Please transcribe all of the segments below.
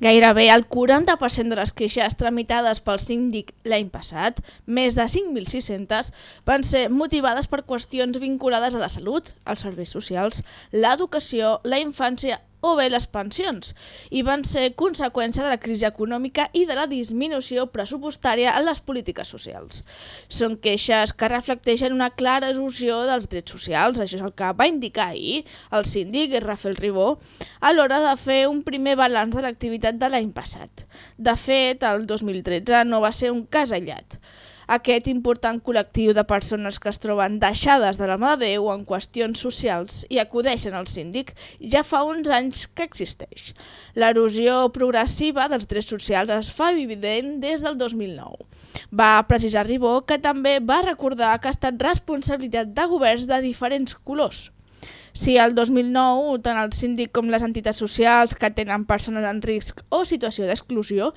Gairebé el 40% de les queixes tramitades pel síndic l'any passat, més de 5.600, van ser motivades per qüestions vinculades a la salut, els serveis socials, l'educació, la infància o bé les pensions, i van ser conseqüència de la crisi econòmica i de la disminució pressupostària en les polítiques socials. Són queixes que reflecteixen una clara erosió dels drets socials, això és el que va indicar ahir el síndic Rafael Ribó a l'hora de fer un primer balanç de l'activitat de l'any passat. De fet, el 2013 no va ser un cas aïllat. Aquest important col·lectiu de persones que es troben deixades de la mà de Déu en qüestions socials i acudeixen al síndic ja fa uns anys que existeix. L'erosió progressiva dels drets socials es fa evident des del 2009. Va precisar Ribó que també va recordar que ha estat responsabilitat de governs de diferents colors. Si el 2009 tant el síndic com les entitats socials que tenen persones en risc o situació d'exclusió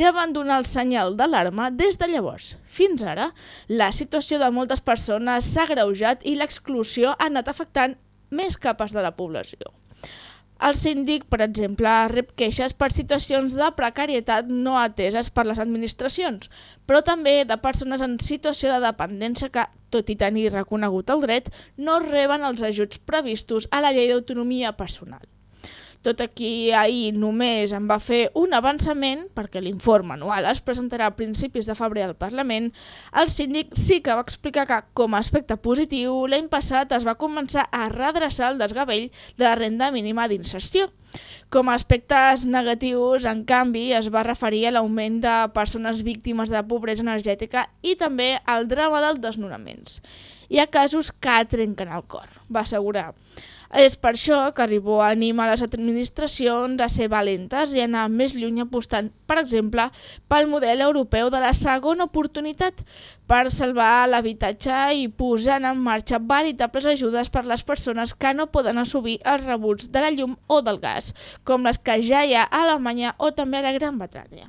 ja van donar el senyal d'alarma des de llavors. Fins ara, la situació de moltes persones s'ha greujat i l'exclusió ha anat afectant més capes de la població. El síndic, per exemple, rep queixes per situacions de precarietat no ateses per les administracions, però també de persones en situació de dependència que, tot i tenir reconegut el dret, no reben els ajuts previstos a la llei d'autonomia personal. Tot aquí ahir només en va fer un avançament, perquè l'informe anual es presentarà a principis de febrer al Parlament, el síndic sí que va explicar que, com a aspecte positiu, l'any passat es va començar a redreçar el desgavell de la renda mínima d'inserció. Com a aspectes negatius, en canvi, es va referir a l'augment de persones víctimes de pobresa energètica i també al drama dels desnonaments. Hi ha casos que trenquen el cor, va assegurar. És per això que Ribó anima les administracions a ser valentes i anar més lluny apostant, per exemple, pel model europeu de la segona oportunitat per salvar l'habitatge i posant en marxa veritables ajudes per les persones que no poden assumir els rebuts de la llum o del gas, com les que ja hi ha a Alemanya o també a la Gran Bretanya.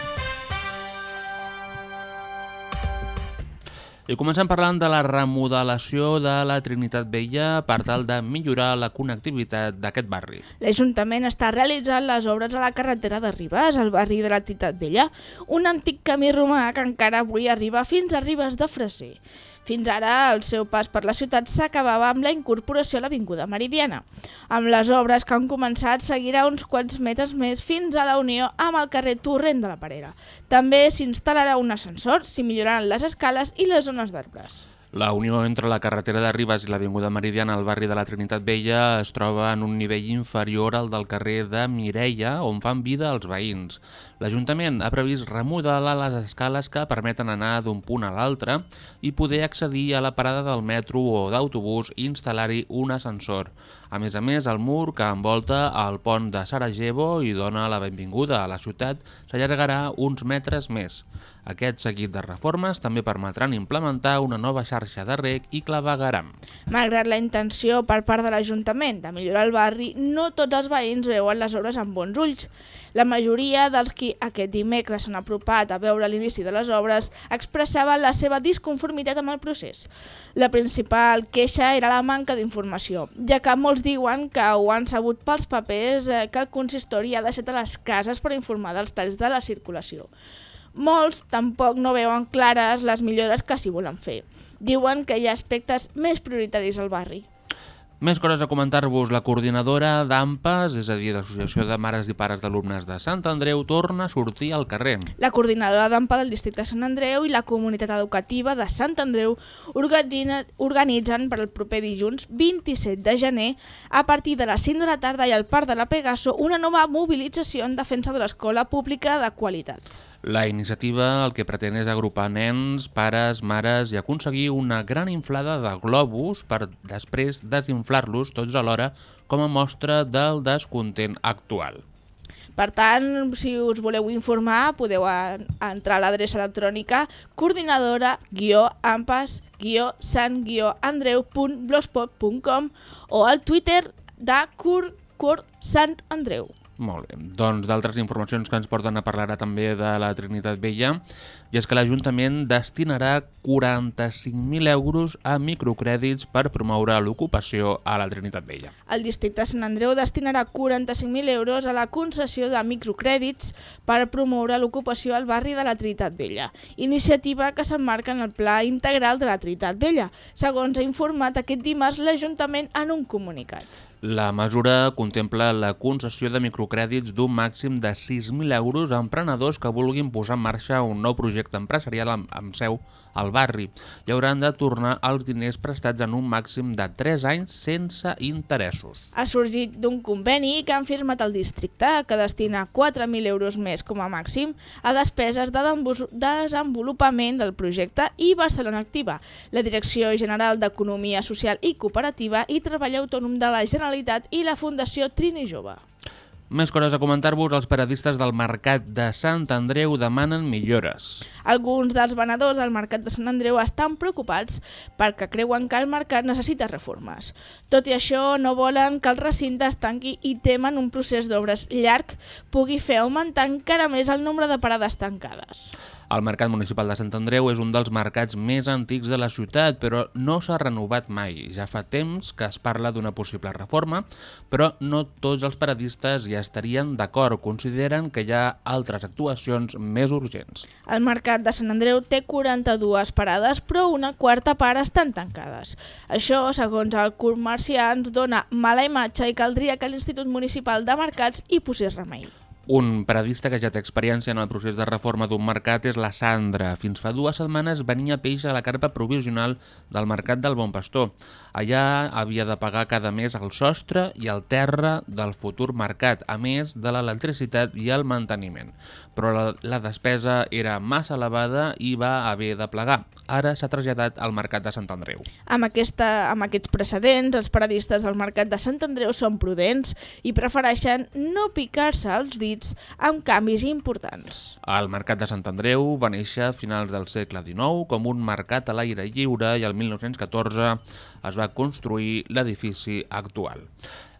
I comencem parlant de la remodelació de la Trinitat Vella per tal de millorar la connectivitat d'aquest barri. L'Ajuntament està realitzant les obres a la carretera de Ribes, al barri de la Trinitat Vella, un antic camí romà que encara avui arriba fins a Ribes de Freser. Fins ara, el seu pas per la ciutat s'acabava amb la incorporació a l'Avinguda Meridiana. Amb les obres que han començat, seguirà uns quants metres més fins a la unió amb el carrer Torrent de la Parera. També s'instal·larà un ascensor, s'hi milloraran les escales i les zones d'arbres. La unió entre la carretera de Ribes i l'Avinguda Meridiana al barri de la Trinitat Vella es troba en un nivell inferior al del carrer de Mireia, on fan vida els veïns. L'Ajuntament ha previst remodelar les escales que permeten anar d'un punt a l'altre i poder accedir a la parada del metro o d'autobús i instal·lar-hi un ascensor. A més a més, el mur que envolta el pont de Sarajevo i dona la benvinguda a la ciutat s'allargarà uns metres més. Aquest seguit de reformes també permetran implementar una nova xarxa de rec i clavegaram. Malgrat la intenció per part de l'Ajuntament de millorar el barri, no tots els veïns veuen les obres amb bons ulls. La majoria dels qui aquest dimecres s'han apropat a veure l'inici de les obres expressaven la seva disconformitat amb el procés. La principal queixa era la manca d'informació, ja que molts diuen que ho han sabut pels papers eh, que el consistori ha deixat a les cases per informar dels talls de la circulació. Molts tampoc no veuen clares les millores que s'hi volen fer. Diuen que hi ha aspectes més prioritaris al barri. Més coses a comentar-vos. La coordinadora d'AMPAs, és a dir, l'Associació de Mares i Pares d'Alumnes de Sant Andreu, torna a sortir al carrer. La coordinadora d'AMPA del districte de Sant Andreu i la comunitat educativa de Sant Andreu organitzen, per al proper dilluns 27 de gener a partir de les 5 de la tarda i al Parc de la Pegaso una nova mobilització en defensa de l'escola pública de qualitat. La iniciativa el que pretén és agrupar nens, pares, mares i aconseguir una gran inflada de globus per després desinflar-los tots alhora com a mostra del descontent actual. Per tant, si us voleu informar, podeu entrar a l'adreça electrònica coordinadora-ampas-san-andreu.blogspot.com o al Twitter de Cur Cur Sant Andreu. Molt bé. Doncs d'altres informacions que ens porten a parlar també de la Trinitat Vella i és que l'Ajuntament destinarà 45.000 euros a microcrèdits per promoure l'ocupació a la Trinitat Vella. El districte Sant Andreu destinarà 45.000 euros a la concessió de microcrèdits per promoure l'ocupació al barri de la Trinitat Vella, iniciativa que s'emmarca en el Pla Integral de la Trinitat Vella, segons ha informat aquest dimarts l'Ajuntament en un comunicat. La mesura contempla la concessió de microcrèdits d'un màxim de 6.000 euros a emprenedors que vulguin posar en marxa un nou projecte empresarial amb, amb seu al barri i hauran de tornar els diners prestats en un màxim de 3 anys sense interessos. Ha sorgit d'un conveni que han firmat el districte que destina 4.000 euros més com a màxim a despeses de desenvolupament del projecte i Barcelona Activa, la Direcció General d'Economia Social i Cooperativa i Treball Autònom de la Generalitat i la Fundació Trini Jove. Més coses a comentar-vos, els paradistes del Mercat de Sant Andreu demanen millores. Alguns dels venedors del Mercat de Sant Andreu estan preocupats perquè creuen que el mercat necessita reformes. Tot i això, no volen que el recinte es tanqui i temen un procés d'obres llarg pugui fer augmentar encara més el nombre de parades tancades. El Mercat Municipal de Sant Andreu és un dels mercats més antics de la ciutat, però no s'ha renovat mai. Ja fa temps que es parla d'una possible reforma, però no tots els paradistes hi estarien d'acord. Consideren que hi ha altres actuacions més urgents. El Mercat de Sant Andreu té 42 parades, però una quarta part estan tancades. Això, segons el comerciants, dona mala imatge i caldria que l'Institut Municipal de Mercats hi posés remei. Un paradista que ja té experiència en el procés de reforma d'un mercat és la Sandra. Fins fa dues setmanes venia peix a la carpa provisional del Mercat del Bon Pastor. Allà havia de pagar cada mes el sostre i el terra del futur mercat, a més de l'electricitat i el manteniment. Però la, la despesa era massa elevada i va haver de plegar. Ara s'ha traslladat al Mercat de Sant Andreu. Amb, aquesta, amb aquests precedents, els paradistes del Mercat de Sant Andreu són prudents i prefereixen no picar-se els dits amb canvis importants. El Mercat de Sant Andreu va néixer a finals del segle XIX com un mercat a l'aire lliure i el 1914 es va construir l'edifici actual.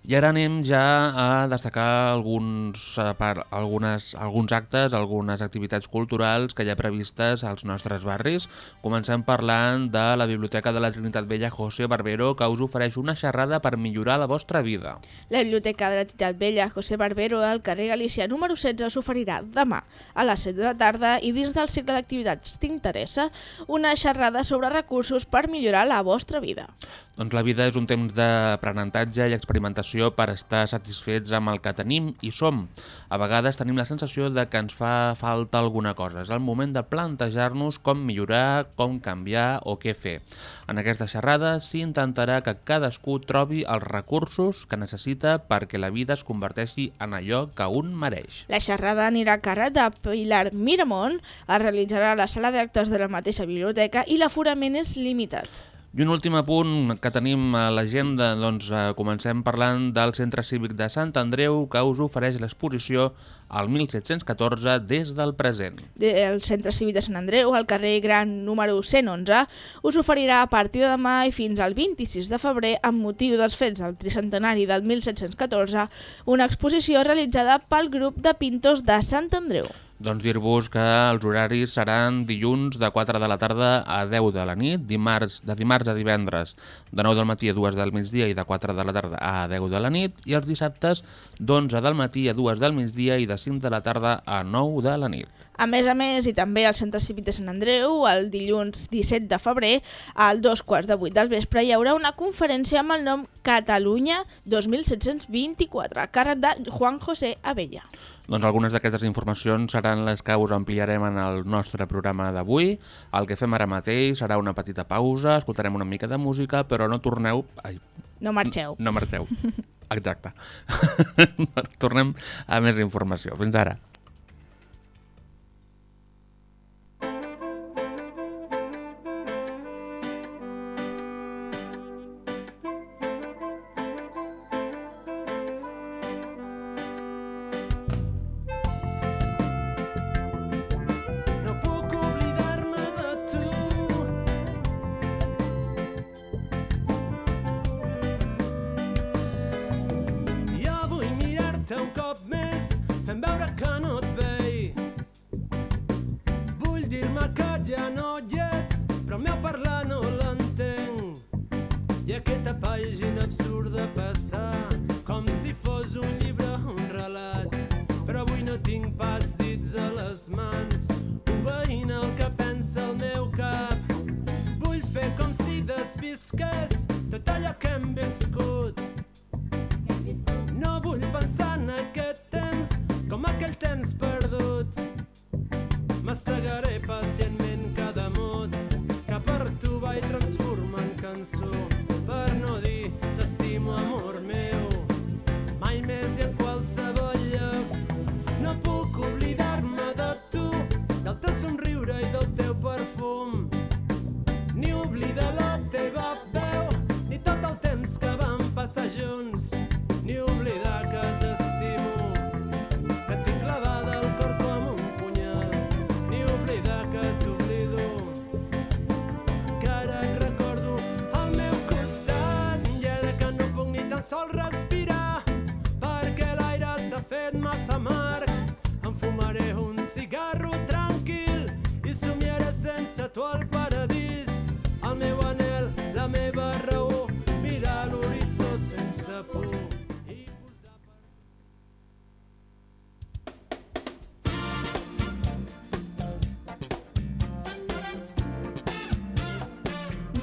I ara anem ja a destacar alguns, eh, per, algunes, alguns actes, algunes activitats culturals que hi ha previstes als nostres barris. Comencem parlant de la Biblioteca de la Trinitat Vella José Barbero, que us ofereix una xerrada per millorar la vostra vida. La Biblioteca de la Trinitat Vella José Barbero al carrer Galícia número 16 s'oferirà demà a les 7 de la tarda i dins del cicle d'activitats T'interessa una xerrada sobre recursos per millorar la vostra vida. Doncs la vida és un temps d'aprenentatge i experimentació per estar satisfets amb el que tenim i som. A vegades tenim la sensació de que ens fa falta alguna cosa. És el moment de plantejar-nos com millorar, com canviar o què fer. En aquesta xerrada s'intentarà que cadascú trobi els recursos que necessita perquè la vida es converteixi en allò que un mereix. La xerrada anirà a càrrec de Pilar Miramont, es realitzarà a la sala d'actes de la mateixa biblioteca i l'aforament és limitat. I un últim apunt que tenim a l'agenda, doncs eh, comencem parlant del Centre Cívic de Sant Andreu que us ofereix l'exposició al 1714 des del present. El Centre Cívic de Sant Andreu, al carrer Gran número 111, us oferirà a partir de demà i fins al 26 de febrer, amb motiu dels fets del tricentenari del 1714, una exposició realitzada pel grup de pintors de Sant Andreu. Doncs dir-vos que els horaris seran dilluns de 4 de la tarda a 10 de la nit, dimarts de dimarts a divendres de 9 del matí a 2 del migdia i de 4 de la tarda a 10 de la nit, i els dissabtes d'11 del matí a 2 del migdia i de 5 de la tarda a 9 de la nit. A més a més, i també al Centre Cívic de Sant Andreu, el dilluns 17 de febrer, al dos quarts de vuit del vespre, hi haurà una conferència amb el nom Catalunya 2724, a càrrec de Juan José Abella. Doncs algunes d'aquestes informacions seran les que us ampliarem en el nostre programa d'avui. El que fem ara mateix serà una petita pausa, escoltarem una mica de música, però no torneu... Ai, No marxeu. no marxeu. Exacte. Tornem a més informació. Fins ara.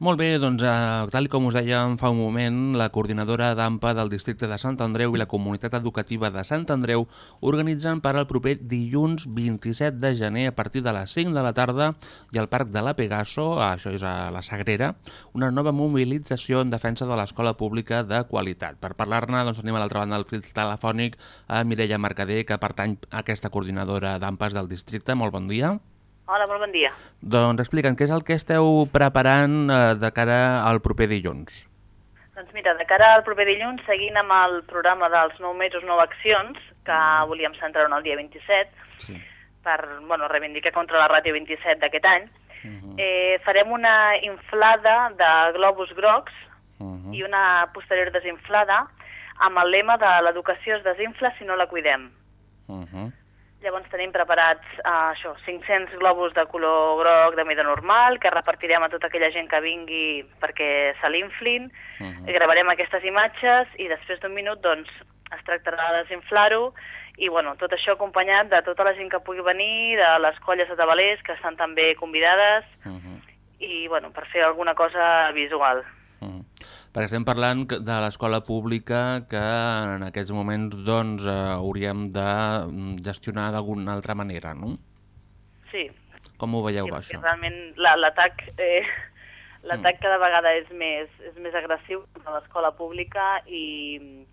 Molt bé, doncs, eh, tal com us dèiem fa un moment, la coordinadora d'AMPA del districte de Sant Andreu i la comunitat educativa de Sant Andreu organitzen per al proper dilluns 27 de gener a partir de les 5 de la tarda i al Parc de la Pegaso, això és a la Sagrera, una nova mobilització en defensa de l'escola pública de qualitat. Per parlar-ne, doncs, tenim a l'altra banda del fil telefònic a Mireia Mercader, que pertany a aquesta coordinadora d'AMPAs del districte. Molt bon dia. Hola, molt bon dia. Doncs explica'm, què és el que esteu preparant eh, de cara al proper dilluns? Doncs mira, de cara al proper dilluns, seguint amb el programa dels 9 mesos, 9 accions, que volíem centrar en el dia 27, Sí. per bueno, reivindicar contra la ràtio 27 d'aquest any, eh, farem una inflada de globus grocs Uh i una posterior desinflada amb el lema de l'educació es desinfla si no la cuidem. -huh. Llavors tenim preparats uh, això, 500 globus de color groc de mida normal que repartirem a tota aquella gent que vingui perquè se l'inflin, Uh -huh. i gravarem aquestes imatges i després d'un minut doncs, es tractarà de desinflar-ho i bueno, tot això acompanyat de tota la gent que pugui venir, de les colles de tabalers que estan també convidades Uh -huh. i bueno, per fer alguna cosa visual. Uh -huh. Perquè estem parlant de l'escola pública que en aquests moments doncs, eh, hauríem de mm, gestionar d'alguna altra manera, no? Sí, Com ho veieu, sí, això? realment la- l'atac eh, l'atac cada vegada és més, és més agressiu a l'escola pública i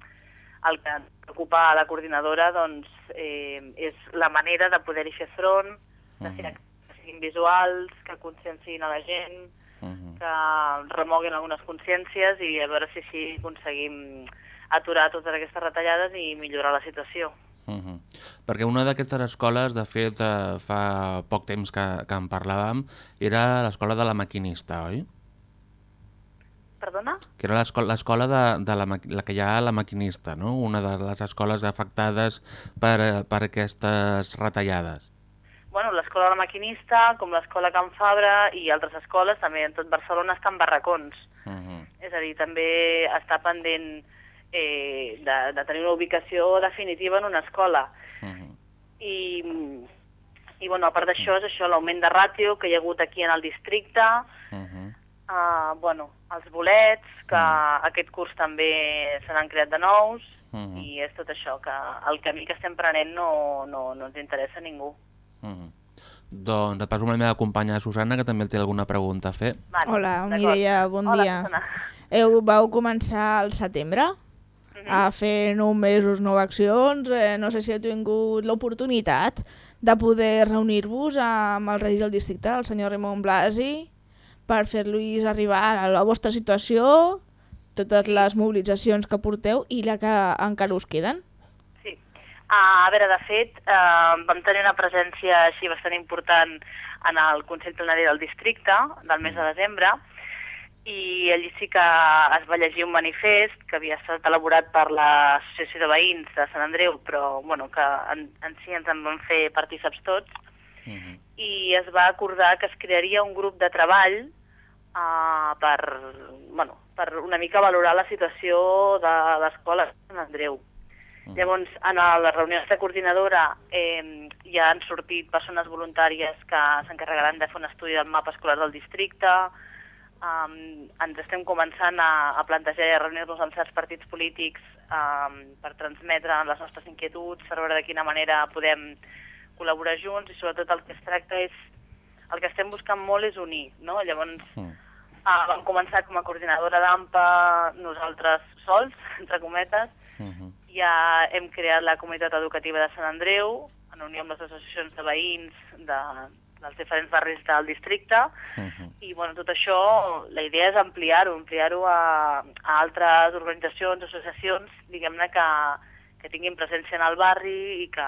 el que preocupa a la coordinadora doncs, eh, és la manera de poder-hi fer front, de fer Mhm. que siguin visuals, que conscienciïn a la gent, Uh -huh. que remoguin algunes consciències i a veure si així aconseguim aturar totes aquestes retallades i millorar la situació. Uh -huh. Perquè una d'aquestes escoles, de fet, eh, fa poc temps que, que en parlàvem, era l'escola de la maquinista, oi? Perdona? Que era l'escola de, de la, la que hi ha a la maquinista, no? Una de les escoles afectades per, eh, per aquestes retallades. Bueno, l'escola de la maquinista, com l'escola Can Fabra i altres escoles, també en tot Barcelona estan barracons. Uh -huh. És a dir, també està pendent eh, de, de tenir una ubicació definitiva en una escola. Uh -huh. I, i bueno, a part d'això, és això, l'augment de ràtio que hi ha hagut aquí en el districte, Uh -huh. uh, bueno, els bolets, que aquest curs també se n'han creat de nous, Mhm. i és tot això, que el camí que estem prenent no, no, no ens interessa a ningú. Doncs et passo amb la meva companya Susana, que també té alguna pregunta a fer. Vale, Hola. Mireia, bon Hola, dia. Susana. Eu, vau començar al setembre a fer nou mesos, nou accions. Eh, no sé si heu tingut l'oportunitat de poder reunir-vos amb el regidor del districte, el senyor Ramon Blasi, per fer-los arribar a la vostra situació, totes les mobilitzacions que porteu i la que encara us queden. A veure, de fet, uh, vam tenir una presència així bastant important en el Consell Plenari del districte del mes de desembre i allí sí que es va llegir un manifest que havia estat elaborat per l'Associació de Veïns de Sant Andreu, però bueno, que en, en si ens en van fer partíceps tots, Uh -huh. i es va acordar que es crearia un grup de treball uh, per, bueno, per una mica valorar la situació de l'escola de Sant Andreu. Llavors, en les reunions de coordinadora eh, ja han sortit persones voluntàries que s'encarregaran de fer un estudi del mapa escolar del districte, um, ens estem començant a, a plantejar i a reunir-nos amb certs partits polítics um, per transmetre les nostres inquietuds, per veure de quina manera podem col·laborar junts i sobretot el que es tracta és, el que estem buscant molt és unir, no? Llavors, Mm. uh, vam començar com a coordinadora d'AMPA nosaltres sols, entre cometes, Uh -huh. Ja hem creat la comunitat educativa de Sant Andreu, en unió amb les associacions de veïns de, dels diferents barris del districte, Uh -huh. i bueno, tot això, la idea és ampliar-ho, ampliar-ho a, a altres organitzacions, associacions, diguem-ne, que, que tinguin presència en el barri i que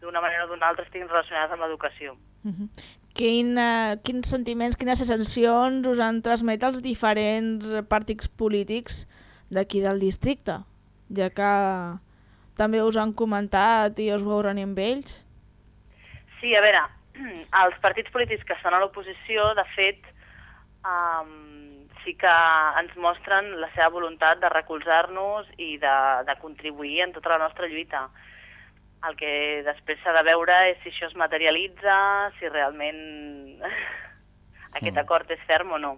d'una manera o d'una altra estiguin relacionades amb l'educació. Mhm. Quin, eh, quins sentiments, quines sensacions us han transmet els diferents partits polítics d'aquí del districte? Ja que també us han comentat i us veu reunir amb ells. Sí, a veure, els partits polítics que estan a l'oposició, de fet, um, sí que ens mostren la seva voluntat de recolzar-nos i de, de contribuir en tota la nostra lluita. El que després s'ha de veure és si això es materialitza, si realment aquest acord és ferm o no.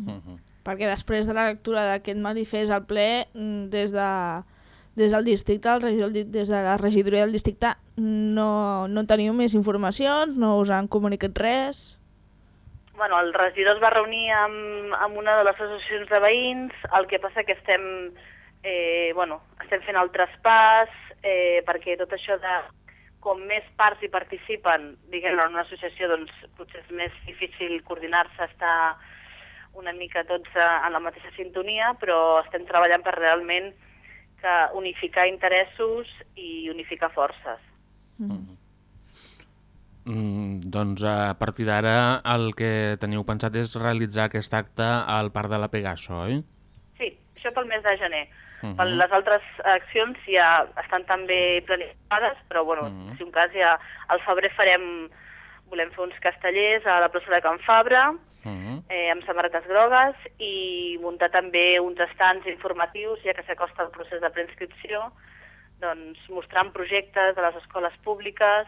Uh -huh. Perquè després de la lectura d'aquest manifest al ple, mm, des, de, des del districte, el regidor, des de la regidoria del districte, no, no teniu més informacions, no us han comunicat res... Bueno, el regidor es va reunir amb, amb una de les associacions de veïns, el que passa que estem, eh, bueno, estem fent el traspàs, eh, perquè tot això de com més parts hi participen, diguem en una associació, doncs potser és més difícil coordinar-se, estar una mica tots eh, en la mateixa sintonia, però estem treballant per realment que unificar interessos i unificar forces. Mm, doncs a partir d'ara el que teniu pensat és realitzar aquest acte al Parc de la Pegaso, oi? Sí, això pel mes de gener. Uh Mhm. -huh. Les altres accions ja estan també planificades, però bueno, uh Mhm. -huh. si un cas ja al febrer farem, volem fer uns castellers a la plaça de Can Fabra, Uh -huh. eh, amb samarretes grogues, i muntar també uns estants informatius, ja que s'acosta el procés de preinscripció, doncs mostrant projectes de les escoles públiques,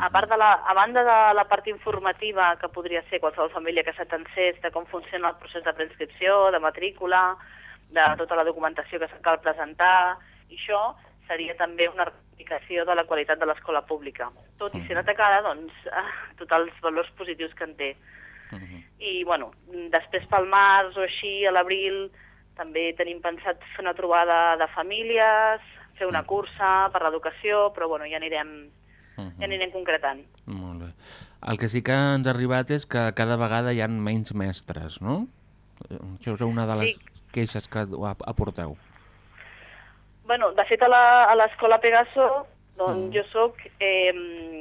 a part de la, a banda de la part informativa, que podria ser qualsevol família que s'atencés de com funciona el procés de preinscripció, de matrícula, de tota la documentació que cal presentar, i això seria també una reivindicació de la qualitat de l'escola pública. Tot i ser atacada, doncs, eh, tots els valors positius que en té. I, bueno, després pel març o així, a l'abril, també tenim pensat fer una trobada de famílies, fer una cursa per l'educació, però, bueno, ja anirem, ja anirem concretant. Molt bé. El que sí que ens ha arribat és que cada vegada hi ha menys mestres, no? Eh, Això és una de les Sí. queixes que ap- aporteu. Bueno, de fet, a la- a l'escola Pegaso, Mm. on jo sóc, eh,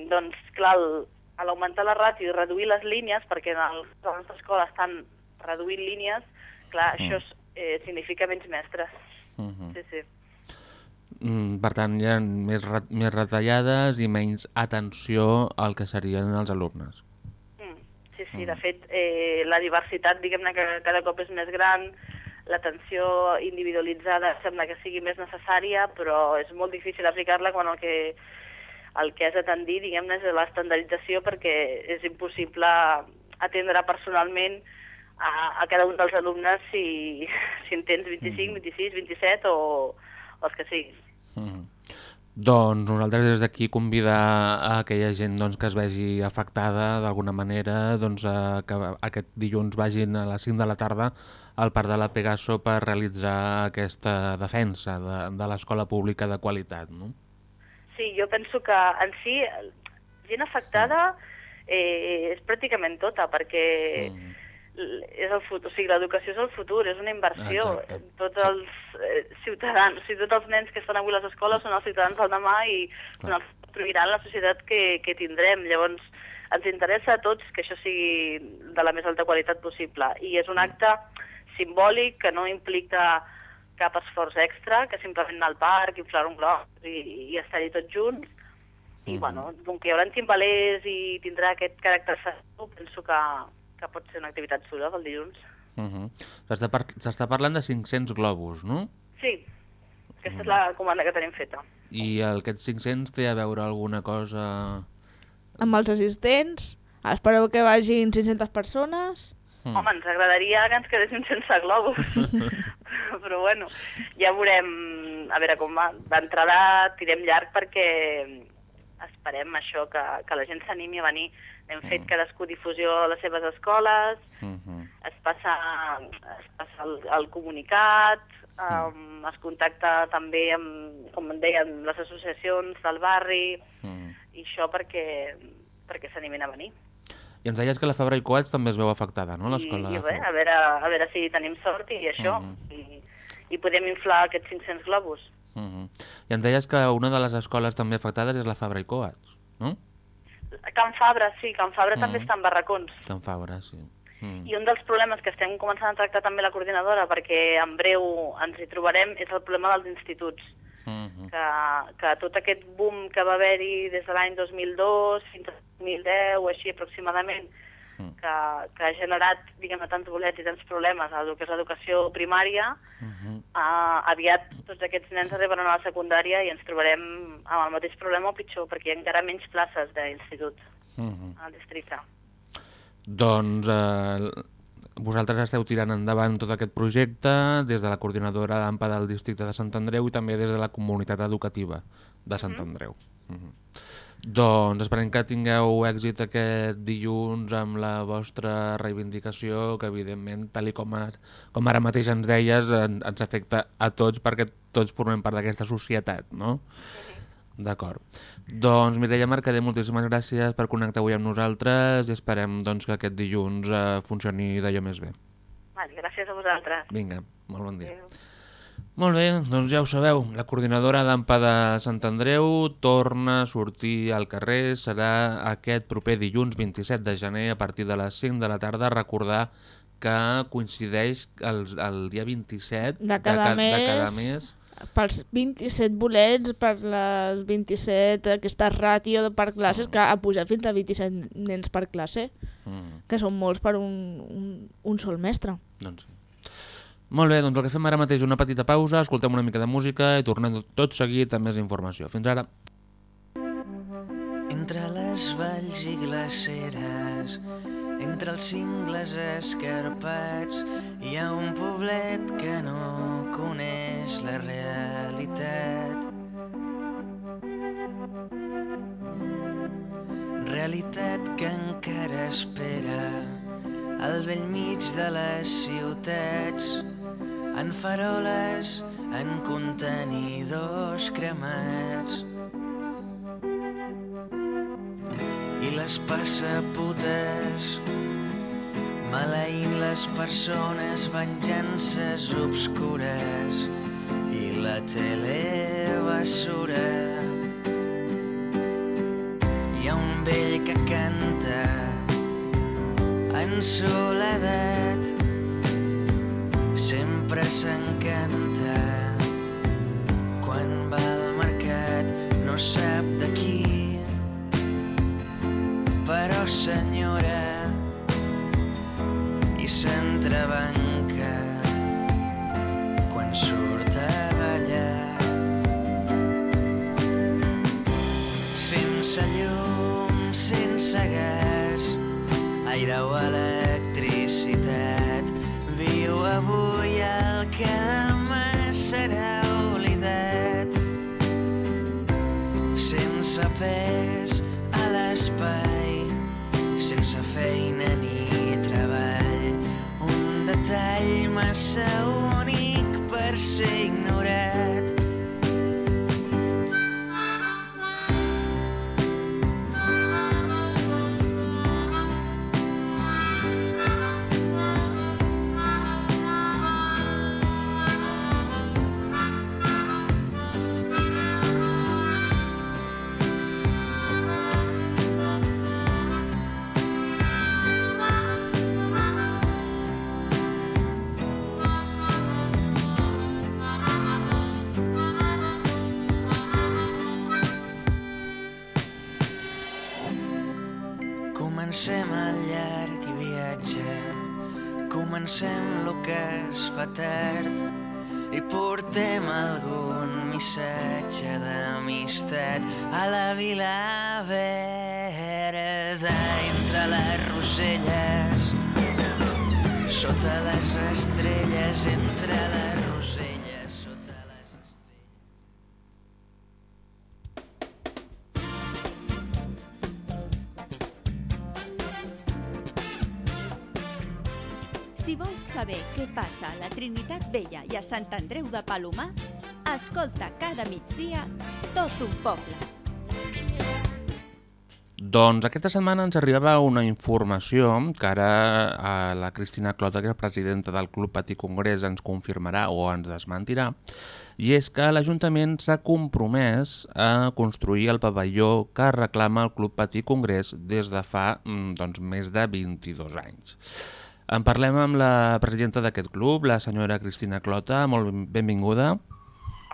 doncs, clar, el- a l'augmentar la ràtio i reduir les línies, perquè en el, a la nostra escola estan reduint línies, clar, Mm. això eh, significa menys mestres. Mhm. Sí, sí. Mm, per tant, hi ha més, re més retallades i menys atenció al que serien els alumnes. Mm, Sí, sí, de fet, eh, la diversitat, diguem-ne, que cada cop és més gran, l'atenció individualitzada sembla que sigui més necessària, però és molt difícil aplicar-la quan el que, el que has de tendir, diguem-ne, és l'estandardització perquè és impossible atendre personalment a, a cada un dels alumnes si, si en tens 25, 26, 27 o, o els que siguin. Mhm. Doncs nosaltres des d'aquí convidar a aquella gent doncs, que es vegi afectada d'alguna manera doncs, a, que aquest dilluns vagin a les 5 de la tarda al Parc de la Pegaso per realitzar aquesta defensa de, de l'escola pública de qualitat. No? Sí, jo penso que en si gent afectada eh, és pràcticament tota, perquè Mm. és el futur, o sigui, l'educació és el futur, és una inversió. Exacte. Tots els eh, ciutadans, o sigui, tots els nens que estan avui a les escoles són els ciutadans del demà i són els que construiran la societat que, que tindrem. Llavors, ens interessa a tots que això sigui de la més alta qualitat possible. I és un acte simbòlic que no implica cap esforç extra, que simplement anar al parc, inflar un glob i, i estar-hi tots junts. I, Mhm. bueno, com que hi haurà timbalers i tindrà aquest caràcter festiu, penso que, que pot ser una activitat xula el dilluns. Mhm. S'està par s'està parlant de 500 globus, no? Sí, aquesta és la comanda que tenim feta. I el- aquests 500 té a veure alguna cosa... Amb els assistents, espereu que vagin 500 persones... Mm. Home, ens agradaria que ens quedéssim sense globus, però bueno, ja veurem a veure com va. D'entrada tirem llarg perquè esperem això, que, que la gent s'animi a venir. Hem fet Mm. cadascú difusió a les seves escoles, Mhm. es passa, es passa el, el comunicat, um, es contacta també amb, com em deien, les associacions del barri, Mhm. i això perquè, perquè s'animin a venir. I ens deies que la Fabra i Coats també es veu afectada, no? L'escola I, i Fabra. a veure, a veure si tenim sort i això, Mhm. i, i podem inflar aquests 500 globus. Mhm. I ens deies que una de les escoles també afectades és la Fabra i Coats, no? A Can Fabra, sí, Can Fabra també Mhm. està en barracons. Can Fabra, sí. Mhm. I un dels problemes que estem començant a tractar també la coordinadora, perquè en breu ens hi trobarem, és el problema dels instituts. Mhm. Que, que tot aquest boom que va haver-hi des de l'any 2002 fins al 2010, o així aproximadament, Mm. que, que ha generat, diguem tants bolets i tants problemes a el que és l'educació primària, Mhm. uh, aviat tots aquests nens arribaran a la secundària i ens trobarem amb el mateix problema o pitjor, perquè hi ha encara menys places d'institut Mhm. al districte. Doncs eh, vosaltres esteu tirant endavant tot aquest projecte des de la coordinadora AMPA del districte de Sant Andreu i també des de la comunitat educativa de Sant Andreu. Mhm. Doncs esperem que tingueu èxit aquest dilluns amb la vostra reivindicació, que evidentment, tal i com, a, com ara mateix ens deies, en, ens afecta a tots perquè tots formem part d'aquesta societat, no? D'acord. Doncs Mireia Mercader, moltíssimes gràcies per connectar avui amb nosaltres i esperem doncs, que aquest dilluns eh, funcioni d'allò més bé. Vale, gràcies a vosaltres. Vinga, molt bon dia. Adéu. Molt bé, doncs ja ho sabeu, la coordinadora d'AMPA de Sant Andreu torna a sortir al carrer, serà aquest proper dilluns 27 de gener a partir de les 5 de la tarda, recordar que coincideix el, el dia 27 De cada ca- de cada mes. mes Pels 27 bolets, per les 27, aquesta ràtio de per classes, que ha pujat fins a 27 nens per classe, Mm, que són molts per un, un, un sol mestre. doncs sí. Molt bé, doncs el que fem ara mateix una petita pausa, escoltem una mica de música i tornem tot seguit amb més informació. Fins ara. Entre les valls i glaceres, entre els cingles escarpats, hi ha un poblet que no coneix la realitat. Realitat que encara espera al vell mig de les ciutats, en faroles, en contenidors cremats. i les passaputes maleint les persones venjances obscures i la tele basura. Hi ha un vell que canta en soledat, sempre s'encanta quan va al mercat, no sap de qui, però senyora, i s'entrebanca quan surt a ballar. Sense llum, sense gas, aire o electricitat, viu avui que demà serà oblidat. Sense pes a l'espai, sense feina ni treball, un detall massa únic per ser que es fa tard i portem algun missatge d'amistat a la vila verda entre les roselles sota les estrelles entre les Trinitat Vella i a Sant Andreu de Palomar, escolta cada migdia tot un poble. Doncs aquesta setmana ens arribava una informació que ara eh, la Cristina Clota, que és presidenta del Club Patí Congrés, ens confirmarà o ens desmentirà, i és que l'Ajuntament s'ha compromès a construir el pavelló que reclama el Club Patí Congrés des de fa mm, doncs, més de 22 anys. En parlem amb la presidenta d'aquest club, la senyora Cristina Clota. Molt benvinguda.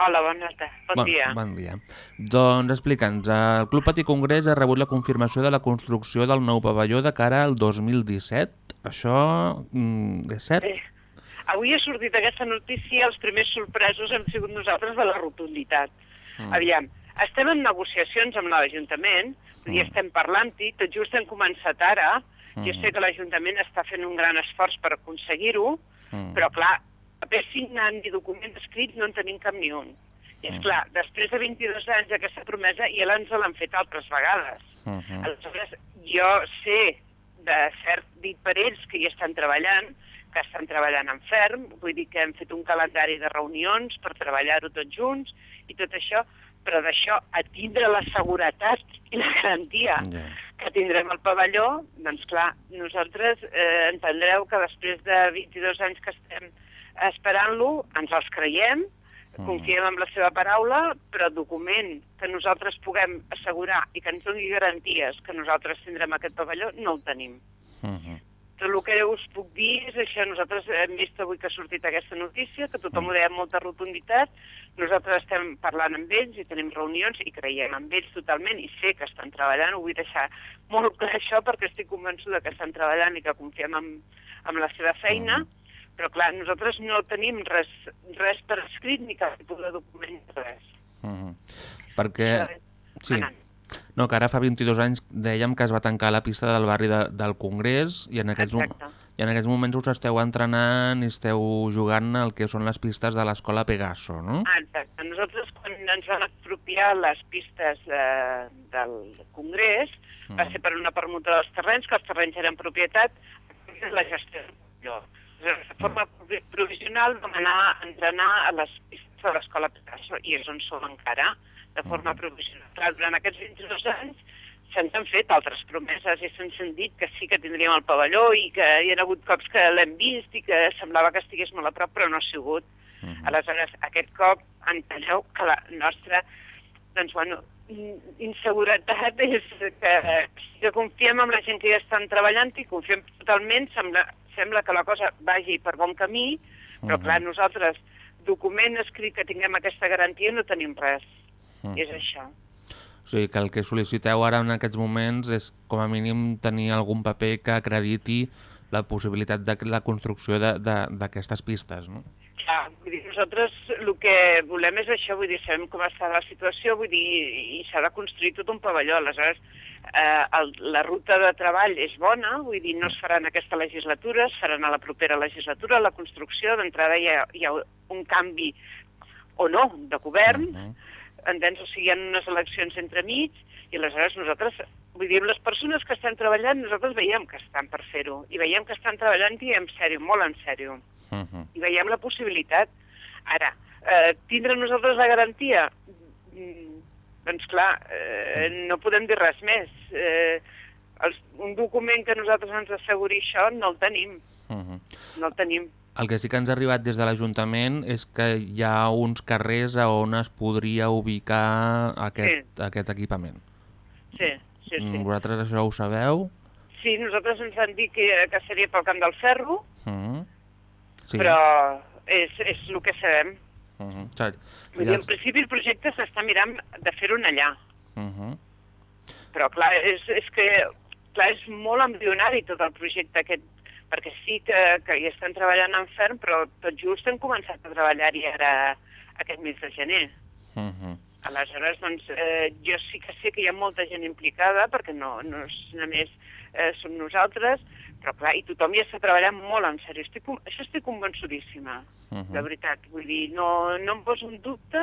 Hola, bona. Bon, dia. Bon dia. Doncs explica'ns, el Club Patí Congrés ha rebut la confirmació de la construcció del nou pavelló de cara al 2017. Això mm, és cert? Eh, avui ha sortit aquesta notícia, els primers sorpresos hem sigut nosaltres de la rotunditat. Mm. Aviam, estem en negociacions amb l'Ajuntament, mm. i estem parlant-hi, tot just hem començat ara, mm. Jo sé que l'Ajuntament està fent un gran esforç per aconseguir-ho, mm. però clar, paper signant i document escrit no en tenim cap ni un. I és clar, després de 22 anys aquesta promesa ja ens l'han fet altres vegades. Uh -huh. Aleshores, jo sé de cert dit per ells que hi estan treballant, que estan treballant en ferm, vull dir que hem fet un calendari de reunions per treballar-ho tots junts i tot això, però d'això a tindre la seguretat i la garantia Yeah. Que tindrem el pavelló, doncs clar, nosaltres eh, entendreu que després de 22 anys que estem esperant-lo, ens els creiem, Mm. confiem en la seva paraula, però document que nosaltres puguem assegurar i que ens doni garanties que nosaltres tindrem aquest pavelló, no el tenim. Uh -huh. El que us puc dir és això, nosaltres hem vist avui que ha sortit aquesta notícia, que tothom ho deia amb molta rotunditat, nosaltres estem parlant amb ells i tenim reunions i creiem en ells totalment i sé que estan treballant, ho vull deixar molt clar això perquè estic convençuda que estan treballant i que confiem en, en la seva feina, però clar, nosaltres no tenim res, res per escrit ni cap tipus de document, res. Uh -huh. Perquè... Sí. No, que ara fa 22 anys dèiem que es va tancar la pista del barri de, del Congrés i en, aquests, i en aquests moments us esteu entrenant i esteu jugant el que són les pistes de l'escola Pegaso, no? Exacte. Nosaltres, quan ens van expropiar les pistes eh, del Congrés, mm. va ser per una permuta dels terrenys, que els terrenys eren propietat de la gestió. Aleshores, De forma provi- provisional vam anar a entrenar a les pistes de l'escola Picasso, i és on som encara, de forma provisional. Clar, durant aquests 22 anys se'ns han fet altres promeses i se'ns han dit que sí que tindríem el pavelló i que hi ha hagut cops que l'hem vist i que semblava que estigués molt a prop, però no ha sigut. -huh. Aleshores, aquest cop enteneu que la nostra doncs, bueno, in- inseguretat és que, que confiem en la gent que ja estan treballant i confiem totalment, sembla, sembla que la cosa vagi per bon camí, però Mhm. clar, nosaltres document escrit que tinguem aquesta garantia no tenim res. Mhm. És això. O sigui que el que sol·liciteu ara en aquests moments és com a mínim tenir algun paper que acrediti la possibilitat de la construcció d'aquestes pistes, no? Clar, vull dir, nosaltres el que volem és això, vull dir, sabem com està la situació, vull dir, i s'ha de construir tot un pavelló, aleshores eh, el, la ruta de treball és bona, vull dir, no es farà en aquesta legislatura, es faran a la propera legislatura, la construcció, d'entrada hi, ha, hi ha un canvi o no de govern, uh -huh. Entens? O sigui, hi ha unes eleccions entremig, i aleshores nosaltres, vull dir, les persones que estan treballant, nosaltres veiem que estan per fer-ho, i veiem que estan treballant i en sèrio, molt en sèrio Uh -huh. i veiem la possibilitat. Ara, eh, tindre nosaltres la garantia? Mm, doncs clar, eh, no podem dir res més. Eh, els, un document que nosaltres ens asseguri això no el tenim, Uh -huh. no el tenim. El que sí que ens ha arribat des de l'Ajuntament és que hi ha uns carrers a on es podria ubicar aquest, sí. aquest equipament. Sí, sí, sí. Vosaltres això ho sabeu? Sí, nosaltres ens han dit que, que seria pel Camp del Ferro, Uh -huh. Sí. però és, és el que sabem. Uh -huh. Vull dir, en principi el projecte s'està mirant de fer-ho allà, Uh -huh. però clar, és, és que clar, és molt embrionari tot el projecte aquest, perquè sí que, que hi estan treballant en ferm, però tot just hem començat a treballar-hi ara aquest mes de gener. Uh -huh. Aleshores, doncs, eh, jo sí que sé que hi ha molta gent implicada, perquè no, no és només eh, som nosaltres, però clar, i tothom hi està treballant molt en sèrio. Estic, això estic convençudíssima, Uh -huh. de veritat. Vull dir, no, no em poso un dubte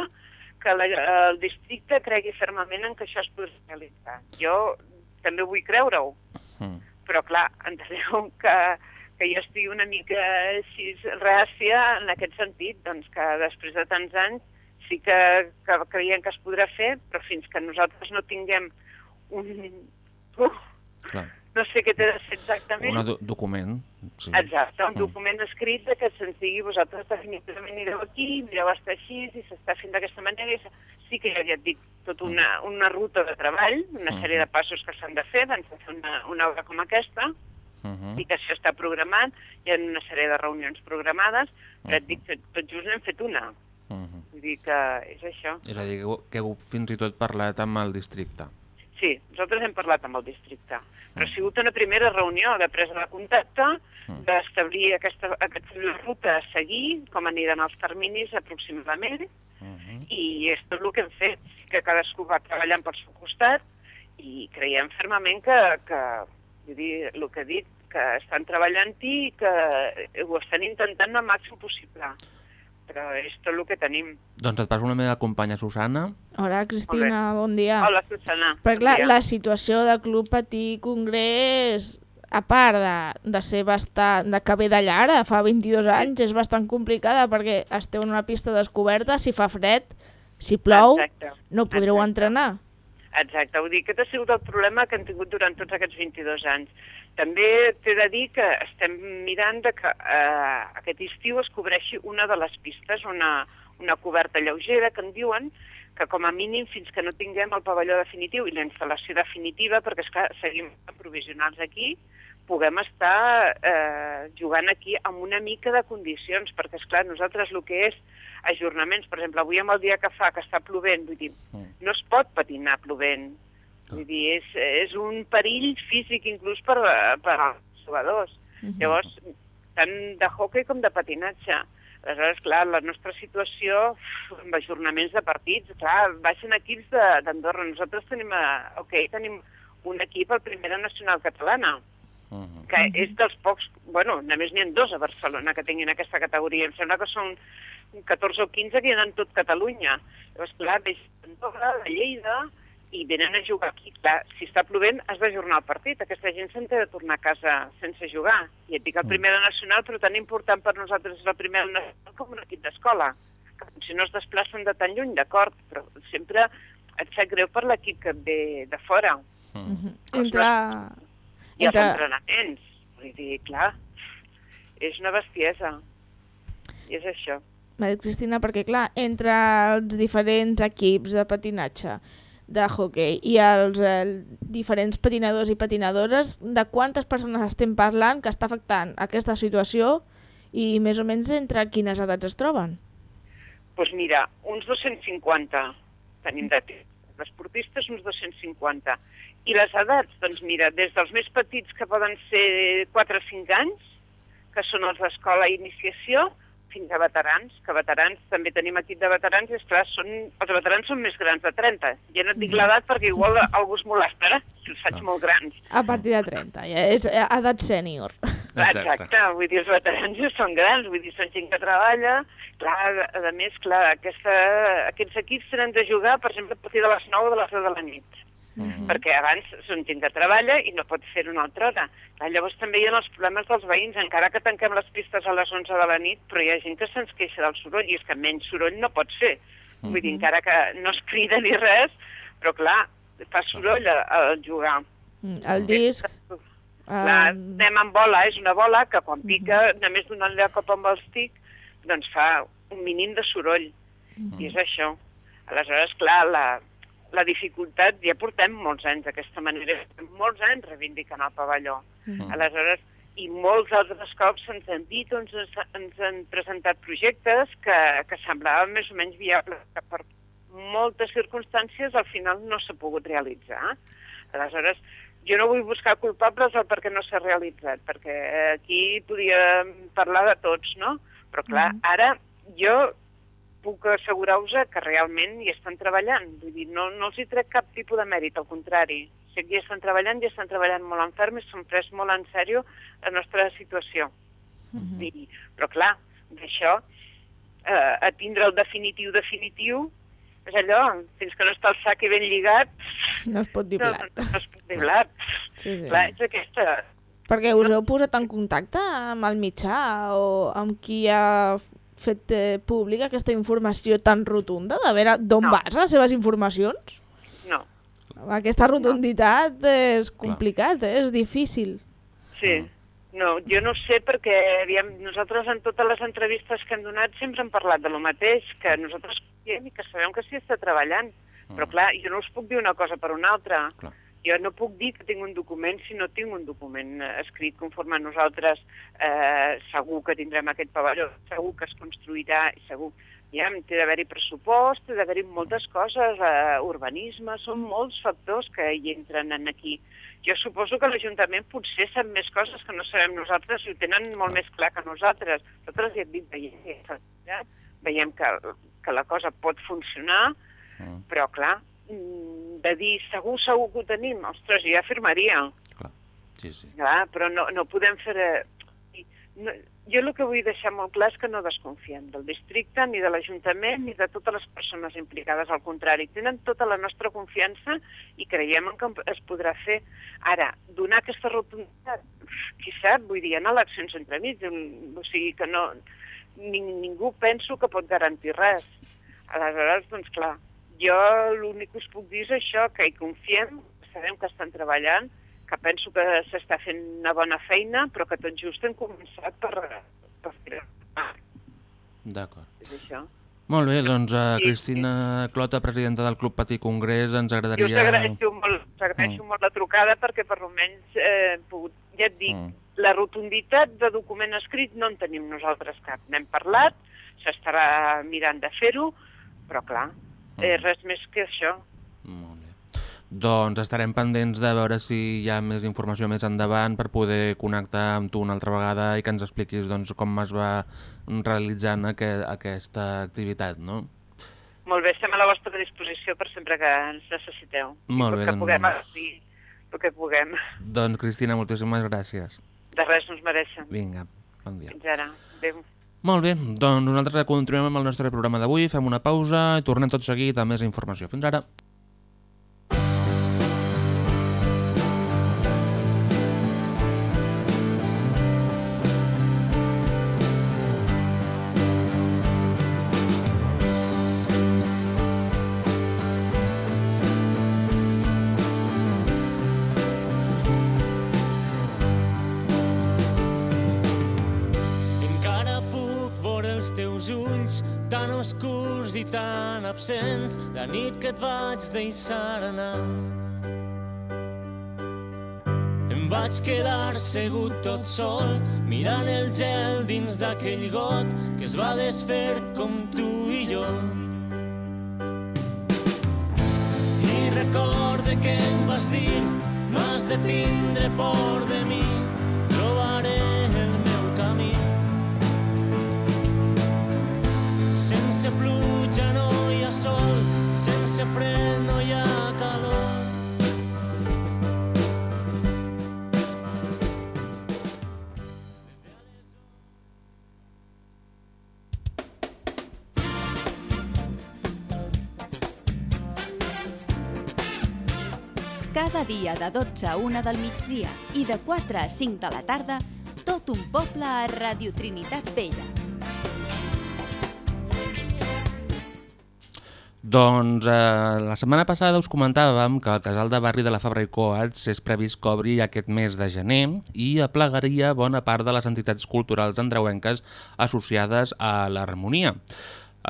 que la, el districte cregui fermament en que això es pugui realitzar. Jo també vull creure-ho, Mm. però clar, enteneu que, que jo estigui una mica així reàcia en aquest sentit, doncs que després de tants anys sí que, que creiem que es podrà fer, però fins que nosaltres no tinguem un... Uh, Clar. no sé què té de ser exactament. Un do document. Sí. Exacte, un Mm. document escrit de que se'ns digui vosaltres definitivament anireu aquí, mireu està així, i s'està fent d'aquesta manera. I sí que ja et dic, tot una, una ruta de treball, una Mm. sèrie de passos que s'han de fer, doncs fer una, una obra com aquesta, Uh -huh. i que això està programat, hi ha una sèrie de reunions programades, però et dic que tot just n'hem fet una. Uh -huh. Vull dir que és això. És a dir, que heu- fins i tot parlat amb el districte. Sí, nosaltres hem parlat amb el districte, però ha sigut una primera reunió de presa de contacte, d'establir aquesta, aquesta ruta a seguir, com aniran els terminis aproximadament, i és tot el que hem fet, que cadascú va treballant pel seu costat i creiem fermament que, que vull dir, el que he dit, que estan treballant-hi i que ho estan intentant el màxim possible. Però és tot el que tenim. Doncs et passo la meva companya Susana. Hola, Cristina, bon dia. Hola, Susana. Perquè bon dia. la situació de Club Patí Congrés, a part de, de ser bastant, de que ve d'allà ara, fa 22 anys, és bastant complicada perquè esteu en una pista descoberta, si fa fred, si plou, Exacte. no podreu entrenar. Exacte, vull dir, aquest ha sigut el problema que han tingut durant tots aquests 22 anys. També t'he de dir que estem mirant de que eh, aquest estiu es cobreixi una de les pistes, una, una coberta lleugera, que en diuen, que com a mínim fins que no tinguem el pavelló definitiu i la instal·lació definitiva, perquè esclar, seguim provisionals aquí, puguem estar eh, jugant aquí amb una mica de condicions, perquè, és clar nosaltres el que és ajornaments, per exemple, avui amb el dia que fa, que està plovent, vull dir, no es pot patinar plovent. Vull dir, és, és un perill físic inclús per, per als jugadors. Llavors, tant de hockey com de patinatge. Aleshores, clar, la nostra situació amb ajornaments de partits, clar, baixen equips de- d'Andorra. Nosaltres tenim, a, okay, tenim un equip a Primera Nacional Catalana, que és dels pocs, bueno, només n'hi ha dos a Barcelona que tinguin aquesta categoria. Em sembla que són 14 o 15 que hi ha en tot Catalunya. Llavors, clar, vés d'Andorra, de Lleida, i venen a jugar aquí. Clar, si està plovent, has d'ajornar el partit. Aquesta gent se'n té de tornar a casa sense jugar. I et dic el Primera Nacional, però tan important per nosaltres és la Primera Nacional com un equip d'escola. Si no es desplacen de tan lluny, d'acord, però sempre et sap greu per l'equip que ve de fora. Entre... I els entre... entrenaments. Vull dir, clar, és una bestiesa. I és això. Maria Cristina, perquè clar, entre els diferents equips de patinatge, de hockey i els eh, diferents patinadors i patinadores, de quantes persones estem parlant que està afectant aquesta situació i més o menys entre quines edats es troben? Doncs pues mira, uns 250 tenim de temps. Esportistes, uns 250. I les edats, doncs mira, des dels més petits, que poden ser 4 o 5 anys, que són els d'escola i iniciació, fins a veterans, que veterans, també tenim equip de veterans, i esclar, són, els veterans són més grans de 30. Ja no et dic l'edat perquè igual algú es molestarà si els faig molt grans. A partir de 30, ja és eh, edat sènior. Exacte, vull dir, els veterans ja són grans, vull dir, són gent que treballa, clar, a a més, clar, aquesta, aquests equips tenen de jugar, per exemple, a partir de les 9 o de les 10 de la nit, perquè abans són gent que treballa i no pot fer una altra hora. Clar, llavors també hi ha els problemes dels veïns, encara que tanquem les pistes a les 11 de la nit, però hi ha gent que se'ns queixa del soroll, i és que menys soroll no pots fer. Vull dir, encara que no es crida ni res, però clar, fa soroll al jugar. Mm, El disc... Um, anem amb bola, és una bola que quan pica, només donant-li el cop amb el stick, doncs fa un mínim de soroll. I és això. Aleshores, clar, la, la dificultat, ja portem molts anys d'aquesta manera, molts anys reivindicant el pavelló. Mhm. Aleshores, i molts altres cops ens han dit, ens, ens han presentat projectes que, que semblaven més o menys viables, que per moltes circumstàncies al final no s'ha pogut realitzar. Aleshores, jo no vull buscar culpables del per què no s'ha realitzat, perquè aquí podíem parlar de tots, no? Però clar, ara jo puc assegurar-vos que realment hi estan treballant. Vull dir, no, no els hi trec cap tipus de mèrit, al contrari. Sé que hi estan treballant i estan treballant molt en ferm i s'han pres molt en sèrio la nostra situació. I, però clar, d'això, eh, a tindre el definitiu definitiu, és allò, fins que no està el sac i ben lligat, no es pot dir no, plat. no es pot dir blat. Sí, sí. Clar, és aquesta... Perquè us heu posat en contacte amb el mitjà o amb qui ha fet eh, pública aquesta informació tan rotunda? De veure d'on no. vas les seves informacions? No. Aquesta rotunditat és complicat, eh? és difícil. Sí. No, jo no sé perquè aviam, nosaltres en totes les entrevistes que hem donat sempre hem parlat de lo mateix, que nosaltres confiem i que sabem que s'hi està treballant. Però clar, jo no us puc dir una cosa per una altra. Clar. Jo no puc dir que tinc un document si no tinc un document eh, escrit conforme a nosaltres eh, segur que tindrem aquest pavelló, segur que es construirà i segur... Ja, té d'haver-hi pressupost, té d'haver-hi moltes coses, eh, urbanisme, són molts factors que hi entren en aquí. Jo suposo que l'Ajuntament potser sap més coses que no sabem nosaltres i ho tenen molt més clar que nosaltres. Nosaltres ja et dic, veiem, veiem que, que la cosa pot funcionar, però clar, mm, de dir segur, segur que ho tenim, ostres, jo ja afirmaria. Sí, sí. Clar, però no, no podem fer... eh, No, jo el que vull deixar molt clar és que no desconfiem del districte, ni de l'Ajuntament, ni de totes les persones implicades. Al contrari, tenen tota la nostra confiança i creiem en que es podrà fer. Ara, donar aquesta rotunditat, qui sap, vull dir, ha eleccions entremig, o sigui que no, ni, ningú penso que pot garantir res. Aleshores, doncs clar, jo l'únic que us puc dir és això, que hi confiem, sabem que estan treballant, que penso que s'està fent una bona feina, però que tot just hem començat per, per fer D'acord. és això. Molt bé, doncs a Sí, Cristina Clota, presidenta del Club Patí Congrés, ens Jo us agradaria... agraeixo molt, us agraeixo molt la trucada perquè per almenys, eh, pogut, ja et dic, Mm. la rotunditat de document escrit no en tenim nosaltres cap. N'hem parlat, s'estarà mirant de fer-ho, però clar, eh, res més que això. Doncs estarem pendents de veure si hi ha més informació més endavant per poder connectar amb tu una altra vegada i que ens expliquis doncs, com es va realitzant aqu aquesta activitat, no? Molt bé, estem a la vostra disposició per sempre que ens necessiteu. Molt bé, que puguem, doncs. sí, el que puguem. Doncs, Cristina, moltíssimes gràcies. De res no us mereixen. Vinga, bon dia. Fins ara. Adéu. Molt bé, doncs nosaltres continuem amb el nostre programa d'avui, fem una pausa i tornem tot seguit amb més informació. Fins ara. Tan oscurs i tan absents, la nit que et vaig deixar anar. Em vaig quedar segut tot sol, mirant el gel dins d'aquell got que es va desfer com tu i jo. I recorde que em vas dir, no has de tindre por de mi, Sense pluja no hi ha sol, sense fred no hi ha calor. Cada dia de 12 a 1 del migdia i de 4 a 5 de la tarda, tot un poble a Radio Trinitat Vella. Doncs eh, la setmana passada us comentàvem que el casal de barri de la Fabra i Coats és previst que obri aquest mes de gener i aplegaria bona part de les entitats culturals andreuenques associades a l'harmonia.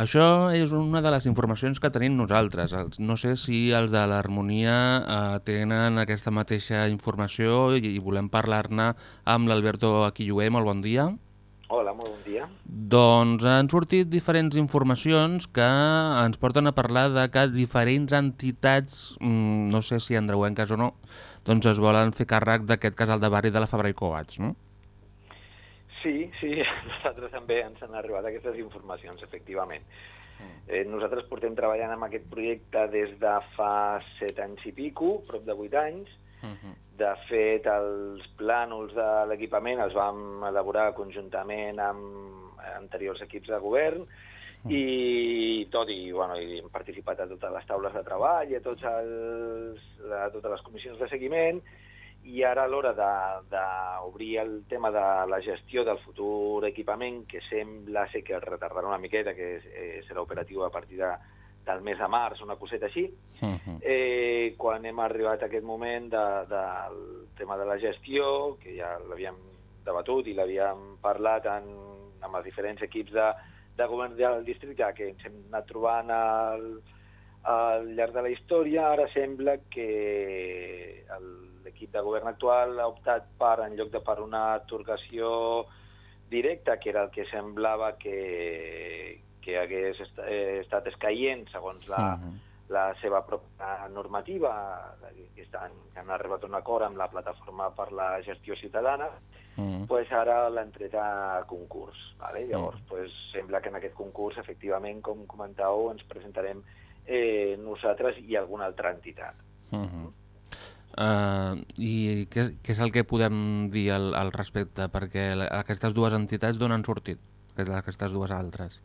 Això és una de les informacions que tenim nosaltres. No sé si els de l'harmonia eh, tenen aquesta mateixa informació i, i volem parlar-ne amb l'Alberto Aquilloé. Molt bon dia. Hola, molt bon dia. Doncs han sortit diferents informacions que ens porten a parlar de que diferents entitats, mm, no sé si andreuenques o no, doncs es volen fer càrrec d'aquest casal de barri de la Fabra i Coats, no? Sí, sí, nosaltres també ens han arribat aquestes informacions, efectivament. Eh, nosaltres portem treballant amb aquest projecte des de fa set anys i pico, prop de vuit anys. De fet, els plànols de l'equipament els vam elaborar conjuntament amb anteriors equips de govern i tot, i, bueno, i hem participat a totes les taules de treball i a, tots els, a totes les comissions de seguiment i ara a l'hora de- d'obrir el tema de la gestió del futur equipament, que sembla ser que es retardarà una miqueta, que és, eh, serà operatiu a partir de, del mes de març, una coseta així, eh, quan hem arribat a aquest moment de, del tema de la gestió, que ja l'havíem debatut i l'havíem parlat en, amb els diferents equips de, de govern del districte que ens hem anat trobant al, al llarg de la història, ara sembla que el- l'equip de govern actual ha optat per, en lloc de per una atorgació directa, que era el que semblava que, que hagués est eh, estat escaient segons la, la seva pròpia normativa, que, estan, que han arribat a un acord amb la plataforma per la gestió ciutadana, pues ara l'han tret a concurs. Vale? Llavors, pues, sembla que en aquest concurs, efectivament, com comentàveu, ens presentarem eh, nosaltres i alguna altra entitat. Uh -huh. uh, I què, què és el que podem dir al, al respecte? Perquè la- aquestes dues entitats d'on han sortit? Aquestes dues altres.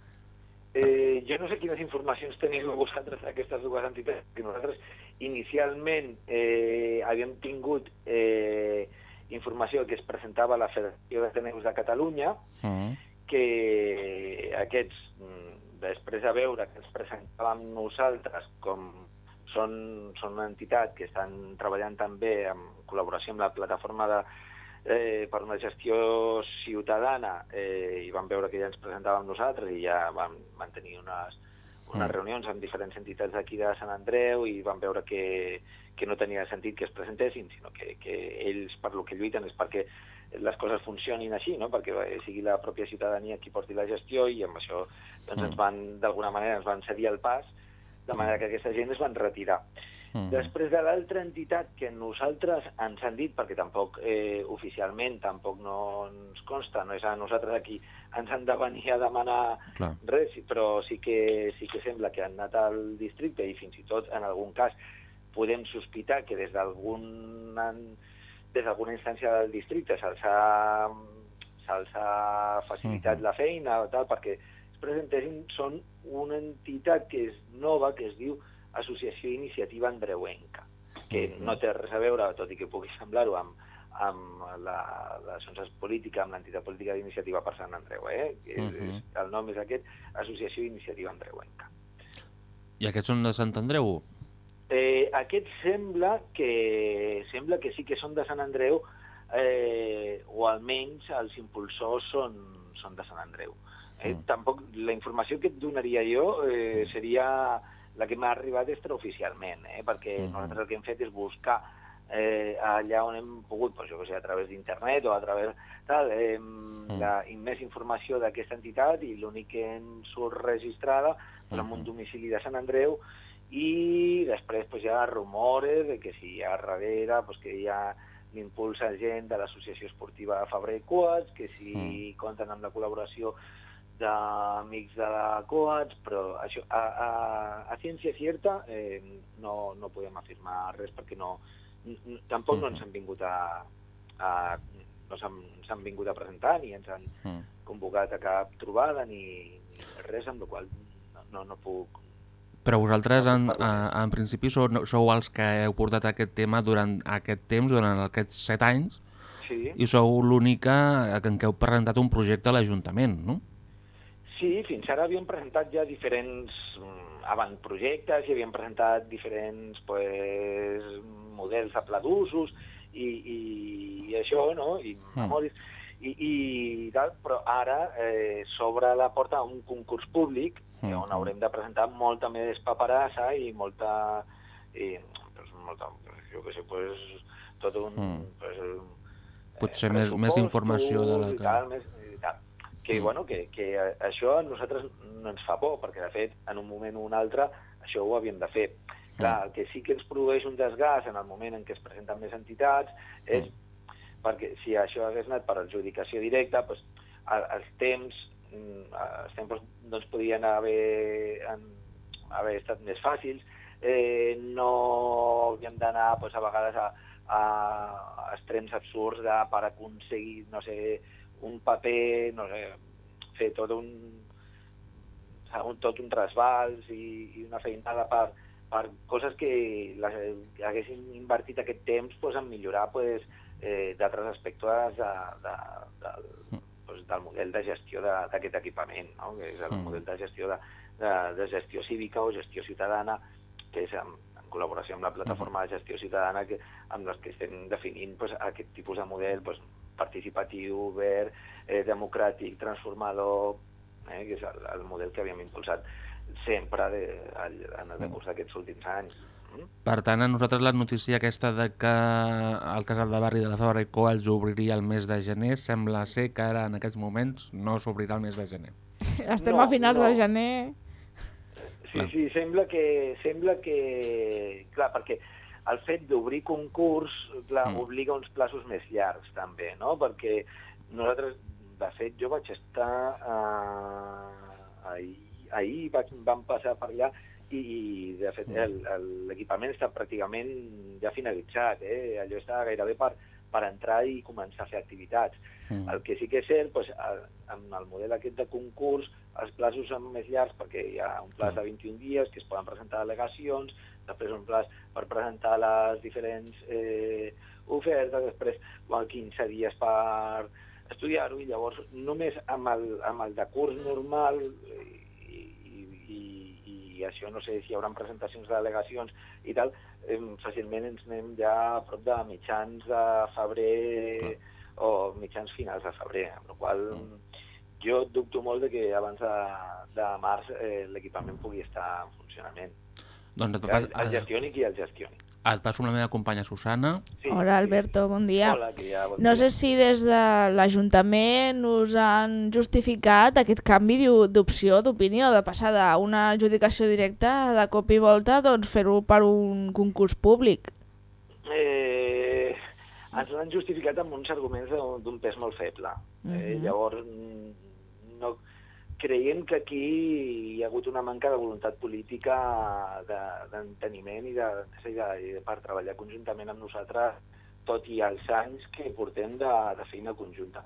Jo no sé quines informacions teniu vosaltres d'aquestes dues entitats, que nosaltres inicialment eh, havíem tingut eh, informació que es presentava a la Federació d'Ateneus de Catalunya, Uh que aquests, mm, després de veure que ens presentàvem nosaltres com són, són una entitat que estan treballant també en col·laboració amb la plataforma de, eh, per una gestió ciutadana eh, i vam veure que ja ens presentàvem nosaltres i ja vam mantenir unes, unes Mm. reunions amb diferents entitats d'aquí de Sant Andreu i vam veure que, que no tenia sentit que es presentessin, sinó que, que ells per lo que lluiten és perquè les coses funcionin així, no? perquè eh, sigui la pròpia ciutadania qui porti la gestió i amb això doncs, Mm. ens van, d'alguna manera, ens van cedir el pas, de manera que aquesta gent es van retirar. Mm. Després de l'altra entitat que nosaltres ens han dit, perquè tampoc eh, oficialment tampoc no ens consta, no és a nosaltres aquí ens han de venir a demanar Clar. res, però sí que, sí que sembla que han anat al districte i fins i tot en algun cas podem sospitar que des d'algun des d'alguna instància del districte se'ls ha, se'ls ha facilitat la feina tal, perquè es presentessin, són una entitat que és nova, que es diu Associació Iniciativa Andreuenca, que no té res a veure, tot i que pugui semblar-ho, amb, amb la, la Sonsas Política, amb l'entitat política d'iniciativa per Sant Andreu, eh? Mhm. és, el nom és aquest, Associació Iniciativa Andreuenca. I aquests són de Sant Andreu? Eh, aquest sembla que sembla que sí que són de Sant Andreu, eh, o almenys els impulsors són, són de Sant Andreu. Eh? Tampoc la informació que et donaria jo eh, seria la que m'ha arribat extraoficialment, eh? perquè Mhm. nosaltres el que hem fet és buscar eh, allà on hem pogut, doncs, jo que sé, a través d'internet o a través tal, eh, la, i més informació d'aquesta entitat i l'únic que ens surt registrada doncs, amb un domicili de Sant Andreu i després pues, hi ha rumores de que si hi ha darrere pues, que hi ha l'impulsa gent de l'Associació Esportiva i Coats, que si mm. compten amb la col·laboració d'amics de la Coats, però això, a, a, a ciència certa eh, no, no podem afirmar res perquè no, tampoc no ens han vingut a, a no s'han vingut a presentar ni ens han Mm. convocat a cap trobada ni, ni res, amb la qual no, no, no puc Però vosaltres, en, en principi, sou, sou els que heu portat aquest tema durant aquest temps, durant aquests set anys, Sí. i sou l'única en què heu presentat un projecte a l'Ajuntament, no? Sí, fins ara havíem presentat ja diferents mm, avantprojectes i havíem presentat diferents pues, models de pla d'usos i, i, i això, no? I memoris, i, i tal, però ara eh, s'obre la porta a un concurs públic mm. on haurem de presentar molta més paperassa i molta, i, pues, molta jo què sé, pues, tot un... Mm. Pues, Potser més, més informació de la que... tal, més. Que, Mm. bueno, que, que això a nosaltres no ens fa por, perquè de fet, en un moment o un altre, això ho havíem de fer. Clar, el que sí que ens produeix un desgast en el moment en què es presenten més entitats és perquè si això hagués anat per adjudicació directa, doncs, el- els temps, mm, els temps doncs, podien haver, en, haver estat més fàcils, eh, no hauríem d'anar doncs, a vegades a, a extrems absurds de, per aconseguir, no sé, un paper, no sé, fer tot un, un tot un trasbals i, i una feinada per, per coses que, les, que haguessin invertit aquest temps pues, en millorar pues, eh, d'altres aspectes de, de, de, pues, del model de gestió d'aquest equipament, no? que és el Mm. model de gestió de, de, de gestió cívica o gestió ciutadana, que és en, en col·laboració amb la plataforma de gestió ciutadana que, amb les que estem definint pues, aquest tipus de model pues, participatiu, obert, eh, democràtic, transformador, eh, que és el, el model que havíem impulsat sempre de, al, en el decurs d'aquests últims anys. Mm? Per tant, a nosaltres la notícia aquesta de que el casal de barri de la Fabra i Coats obriria el mes de gener sembla ser que ara en aquests moments no s'obrirà el mes de gener. Estem No, a finals no. de gener. Sí, sí, sembla que, sembla que... Clar, perquè el fet d'obrir concurs clar, Mm. obliga uns plaços més llargs, també, no? Perquè nosaltres, de fet, jo vaig estar... Eh, ahir, ahir vaig, vam passar per allà i, i de fet, el- el- l'equipament està pràcticament ja finalitzat, eh? Allò està gairebé per, per entrar i començar a fer activitats. Mm. El que sí que és cert, doncs, amb el model aquest de concurs, els plaços són més llargs perquè hi ha un plaç de 21 dies que es poden presentar al·legacions, després un plaç per presentar les diferents eh, ofertes, després bueno, 15 dies per estudiar-ho, i llavors només amb el, amb el de curs normal i, i, i, i això no sé si hi haurà presentacions de delegacions i tal, eh, fàcilment ens anem ja a prop de mitjans de febrer o mitjans finals de febrer, amb la qual jo dubto molt de que abans de, de març eh, l'equipament pugui estar en funcionament. Doncs et, pas, el, el gestioni qui el gestioni. et passo la meva companya Susana. Sí, Hola, Alberto, bon dia. Hola, ja, bon No dia. sé si des de l'Ajuntament us han justificat aquest canvi d'opció, d'opinió, de passar d'una adjudicació directa de cop i volta doncs fer-ho per un concurs públic. Eh, ens l'han justificat amb uns arguments d'un pes molt feble. eh, Mhm. llavors, mm, no, creiem que aquí hi ha hagut una manca de voluntat política de- d'enteniment i, de, i, de, i de, per treballar conjuntament amb nosaltres tot i els anys que portem de, de feina conjunta.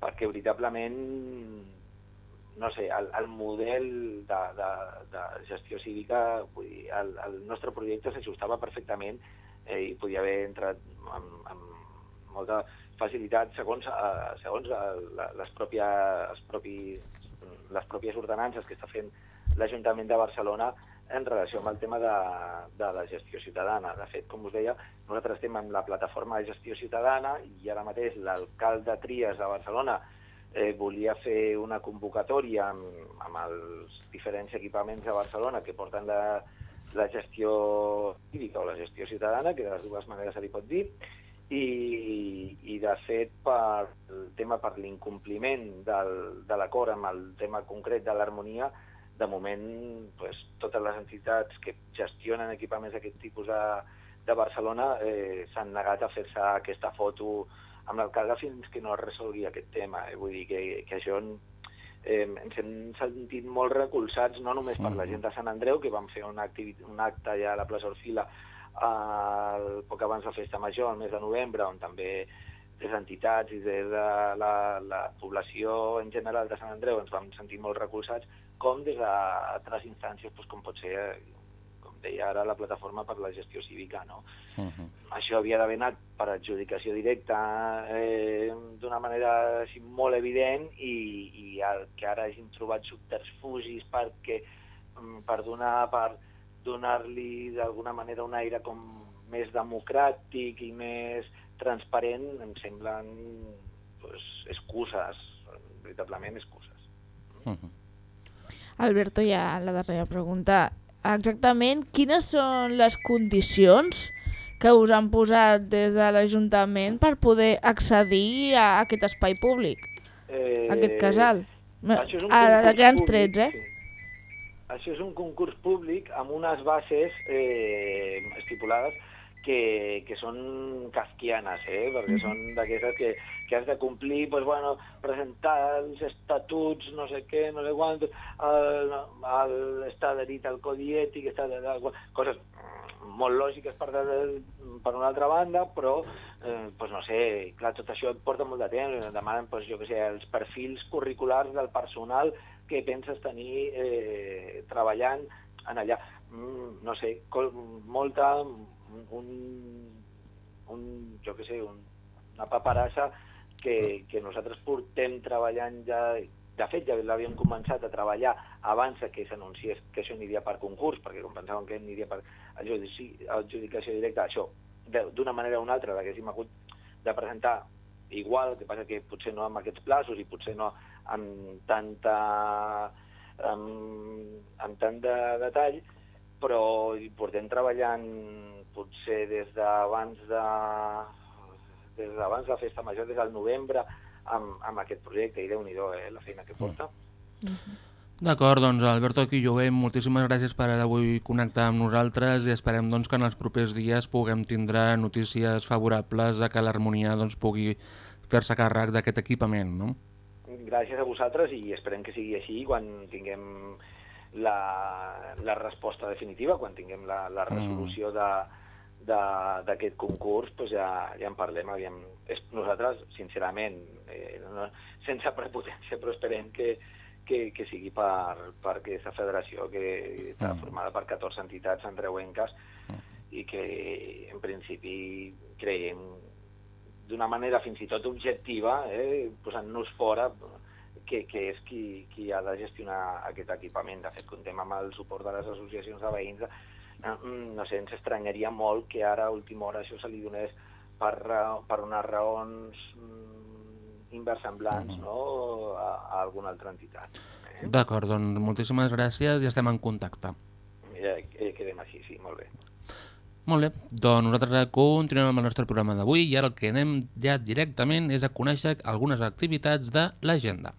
Perquè veritablement no sé, el, el model de, de, de gestió cívica, vull dir, el, el nostre projecte s'ajustava perfectament eh, i podia haver entrat amb, amb molta facilitat segons, eh, segons eh, les, pròpies, els propis, les pròpies ordenances que està fent l'Ajuntament de Barcelona en relació amb el tema de, de la gestió ciutadana. De fet, com us deia, nosaltres estem amb la plataforma de gestió ciutadana i ara mateix l'alcalde Trias de Barcelona eh, volia fer una convocatòria amb, amb els diferents equipaments de Barcelona que porten la, la gestió cívica o la gestió ciutadana, que de les dues maneres se li pot dir, i, i de fet per el tema per l'incompliment de l'acord amb el tema concret de l'harmonia, de moment pues, totes les entitats que gestionen equipaments d'aquest tipus de, de Barcelona eh, s'han negat a fer-se aquesta foto amb l'alcalde fins que no es resolgui aquest tema. Eh? Vull dir que, que això eh, ens hem sentit molt recolzats, no només per la gent de Sant Andreu, que vam fer un, un acte ja a la plaça Orfila eh, poc abans de la festa major, al mes de novembre, on també des d'entitats i des de la, la població en general de Sant Andreu ens vam sentir molt recolzats, com des d'altres instàncies, doncs, com pot ser, com deia ara, la plataforma per la gestió cívica. No? Uh -huh. Això havia d'haver anat per adjudicació directa eh, d'una manera així, molt evident i, i el que ara hagin trobat subterfugis perquè, mm, per donar per donar-li d'alguna manera un aire com més democràtic i més transparent em semblen pues, excuses, veritablement excuses. Uh -huh. Alberto, ja la darrera pregunta. Exactament quines són les condicions que us han posat des de l'Ajuntament per poder accedir a aquest espai públic, Eh, a aquest casal? és un A, grans públic, trets, eh? sí. Això és un concurs públic amb unes bases eh, estipulades que, que són kafkianes, eh? perquè són d'aquestes que, que has de complir, pues, bueno, presentar els estatuts, no sé què, no sé quant, el, el, està adherit al codi ètic, està de, coses molt lògiques per, de, per una altra banda, però, eh, pues no sé, clar, tot això porta molt de temps, demanen, pues, jo què sé, els perfils curriculars del personal que penses tenir eh, treballant en allà. Mm, no sé, molta, un, un jo què sé, un, una paperassa que, que nosaltres portem treballant ja de fet, ja l'havíem començat a treballar abans que s'anunciés que això aniria per concurs, perquè com pensàvem que aniria per adjudici- adjudicació directa, això d'una manera o una altra l'haguéssim hagut de presentar igual, el que passa que potser no amb aquests plaços i potser no amb tanta amb, amb tant de detall, però hi portem treballant potser des d'abans de des d'abans de la festa major, des del novembre, amb, amb aquest projecte, i déu-n'hi-do, eh, la feina que porta. D'acord, doncs Alberto Quilloé, moltíssimes gràcies per avui connectar amb nosaltres i esperem doncs, que en els propers dies puguem tindre notícies favorables a que l'harmonia doncs, pugui fer-se càrrec d'aquest equipament. No? Gràcies a vosaltres i esperem que sigui així quan tinguem la, la resposta definitiva, quan tinguem la, la resolució de de- d'aquest concurs doncs ja, ja en parlem. Aviam, és, nosaltres, sincerament, eh, no, sense prepotència, però esperem que, que, que sigui per, per aquesta federació que està formada per 14 entitats andreuenques i que en principi creiem d'una manera fins i tot objectiva, eh, posant-nos fora, que, que és qui, qui ha de gestionar aquest equipament. De fet, contem amb el suport de les associacions de veïns. Eh, No sé, ens estranyaria molt que ara a última hora això se li donés per, per unes raons mm, inversemblants no? a, a alguna altra entitat. D'acord, doncs moltíssimes gràcies i estem en contacte. Mira, eh, quedem així, sí, molt bé. Molt bé, doncs nosaltres continuem amb el nostre programa d'avui i ara el que anem ja directament és a conèixer algunes activitats de l'agenda.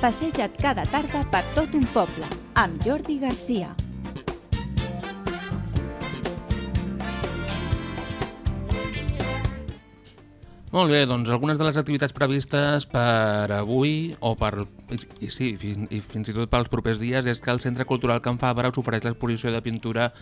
Passeja't cada tarda per tot un poble, amb Jordi Garcia. Molt bé, doncs algunes de les activitats previstes per avui o per, i, sí, fins, i fins i tot pels propers dies és que el Centre Cultural Can Fabra us ofereix l'exposició de pintura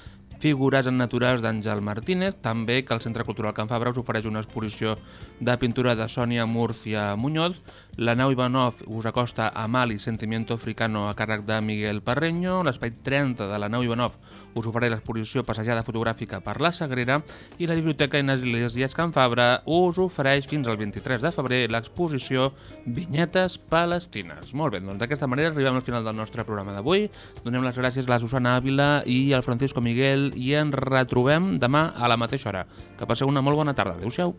Figures en naturals d'Àngel Martínez, també que el Centre Cultural Can Fabra us ofereix una exposició de pintura de Sònia Murcia Muñoz, la nau Ivanov us acosta a Mal i Sentimiento Africano a càrrec de Miguel Parreño, l'espai 30 de la nau Ivanov us ofereix l'exposició Passejada fotogràfica per la Sagrera i la Biblioteca Inés Iglesias Can Fabra us ofereix fins al 23 de febrer l'exposició Vinyetes Palestines. Molt bé, doncs d'aquesta manera arribem al final del nostre programa d'avui. Donem les gràcies a la Susana Ávila i al Francisco Miguel i ens retrobem demà a la mateixa hora. Que passeu una molt bona tarda. Adéu-siau.